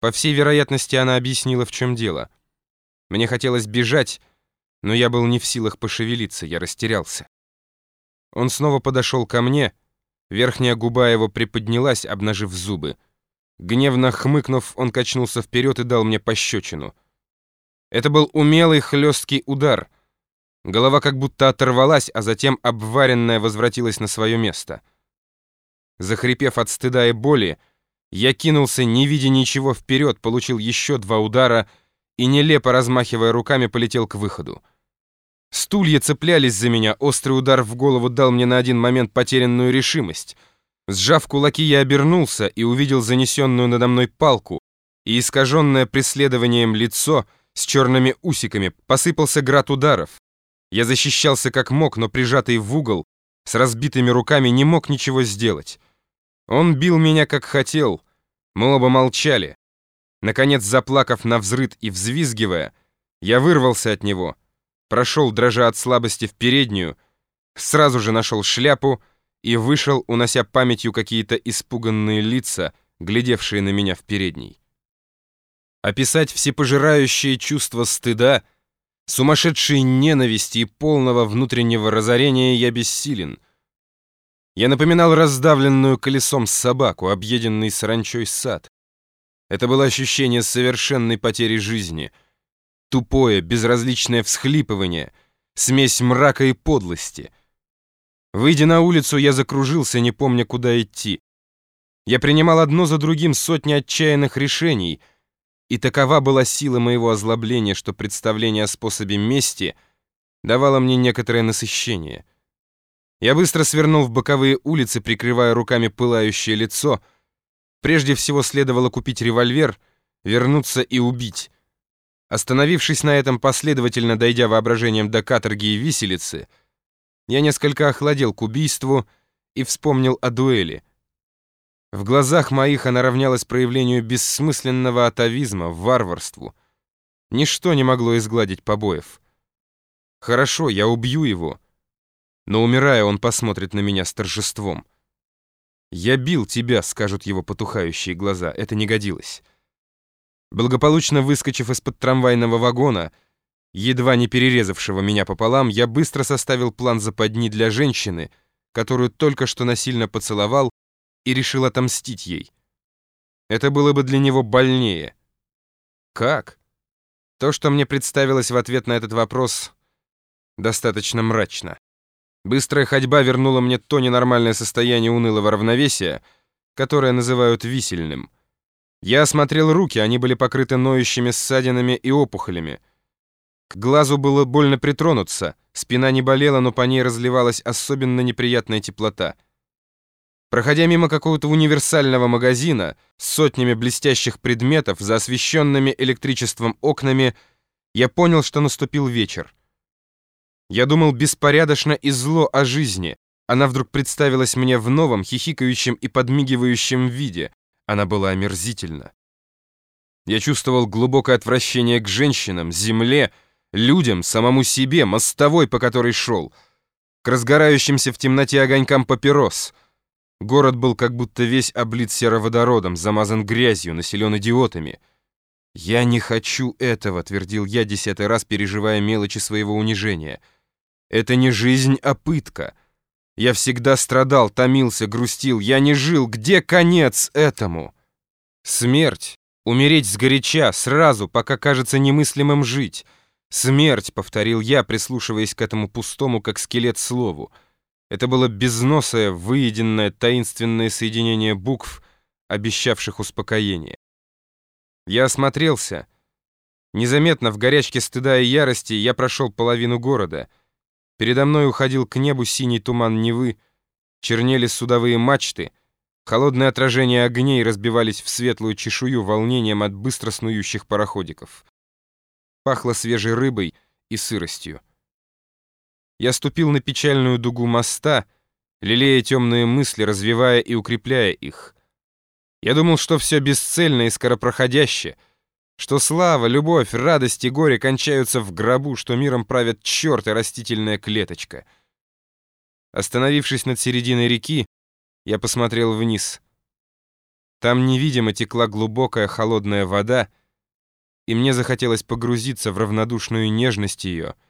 По всей вероятности, она объяснила, в чем дело. Мне хотелось бежать, но я был не в силах пошевелиться, я растерялся. Он снова подошел ко мне, верхняя губа его приподнялась, обнажив зубы. Гневно хмыкнув, он качнулся вперед и дал мне пощечину. Это был умелый хлесткий удар. Голова как будто оторвалась, а затем обваренная возвратилась на свое место. Захрипев от стыда и боли, я кинулся, не видя ничего вперед, получил еще два удара и, нелепо размахивая руками, полетел к выходу. Стулья цеплялись за меня, острый удар в голову дал мне на один момент потерянную решимость. Сжав кулаки, я обернулся и увидел занесенную надо мной палку, и искаженное преследованием лицо с черными усиками посыпался град ударов. Я защищался как мог, но прижатый в угол, с разбитыми руками не мог ничего сделать. Он бил меня как хотел. Мы оба молчали. Наконец, заплакав на взрыд и взвизгивая, я вырвался от него, прошел, дрожа от слабости, в переднюю, сразу же нашел шляпу и вышел, унося памятью какие-то испуганные лица, глядевшие на меня в передней. Описать всепожирающее чувство стыда, сумасшедшей ненависти и полного внутреннего разорения я бессилен — я напоминал раздавленную колесом собаку, объеденный саранчой сад. Это было ощущение совершенной потери жизни. Тупое, безразличное всхлипывание, смесь мрака и подлости. Выйдя на улицу, я закружился, не помня, куда идти. Я принимал одно за другим сотни отчаянных решений, и такова была сила моего озлобления, что представление о способе мести давало мне некоторое насыщение — я быстро свернул в боковые улицы, прикрывая руками пылающее лицо. Прежде всего следовало купить револьвер, вернуться и убить. Остановившись на этом, последовательно дойдя воображением до каторги и виселицы, я несколько охладел к убийству и вспомнил о дуэли. В глазах моих она равнялась проявлению бессмысленного атовизма, варварству. Ничто не могло изгладить побоев. Хорошо, я убью его но умирая, он посмотрит на меня с торжеством. «Я бил тебя», — скажут его потухающие глаза. Это не годилось. Благополучно выскочив из-под трамвайного вагона, едва не перерезавшего меня пополам, я быстро составил план западни для женщины, которую только что насильно поцеловал и решил отомстить ей. Это было бы для него больнее. Как? То, что мне представилось в ответ на этот вопрос, достаточно мрачно. Быстрая ходьба вернула мне то ненормальное состояние унылого равновесия, которое называют висельным. Я осмотрел руки, они были покрыты ноющими ссадинами и опухолями. К глазу было больно притронуться, спина не болела, но по ней разливалась особенно неприятная теплота. Проходя мимо какого-то универсального магазина с сотнями блестящих предметов за освещенными электричеством окнами, я понял, что наступил вечер. Я думал беспорядочно и зло о жизни. Она вдруг представилась мне в новом, хихикающем и подмигивающем виде. Она была омерзительна. Я чувствовал глубокое отвращение к женщинам, земле, людям, самому себе, мостовой, по которой шел, к разгорающимся в темноте огонькам папирос. Город был как будто весь облит сероводородом, замазан грязью, населен идиотами. «Я не хочу этого», — твердил я десятый раз, переживая мелочи своего унижения — это не жизнь, а пытка. Я всегда страдал, томился, грустил. Я не жил. Где конец этому? Смерть. Умереть сгоряча, сразу, пока кажется немыслимым жить. Смерть, повторил я, прислушиваясь к этому пустому, как скелет, слову. Это было безносое, выеденное, таинственное соединение букв, обещавших успокоение. Я осмотрелся. Незаметно, в горячке стыда и ярости, я прошел половину города — Передо мной уходил к небу синий туман Невы, чернели судовые мачты, холодные отражения огней разбивались в светлую чешую волнением от быстро снующих пароходиков. Пахло свежей рыбой и сыростью. Я ступил на печальную дугу моста, лелея темные мысли, развивая и укрепляя их. Я думал, что все бесцельно и скоропроходяще — что слава, любовь, радость и горе кончаются в гробу, что миром правят черт и растительная клеточка. Остановившись над серединой реки, я посмотрел вниз. Там невидимо текла глубокая холодная вода, и мне захотелось погрузиться в равнодушную нежность ее —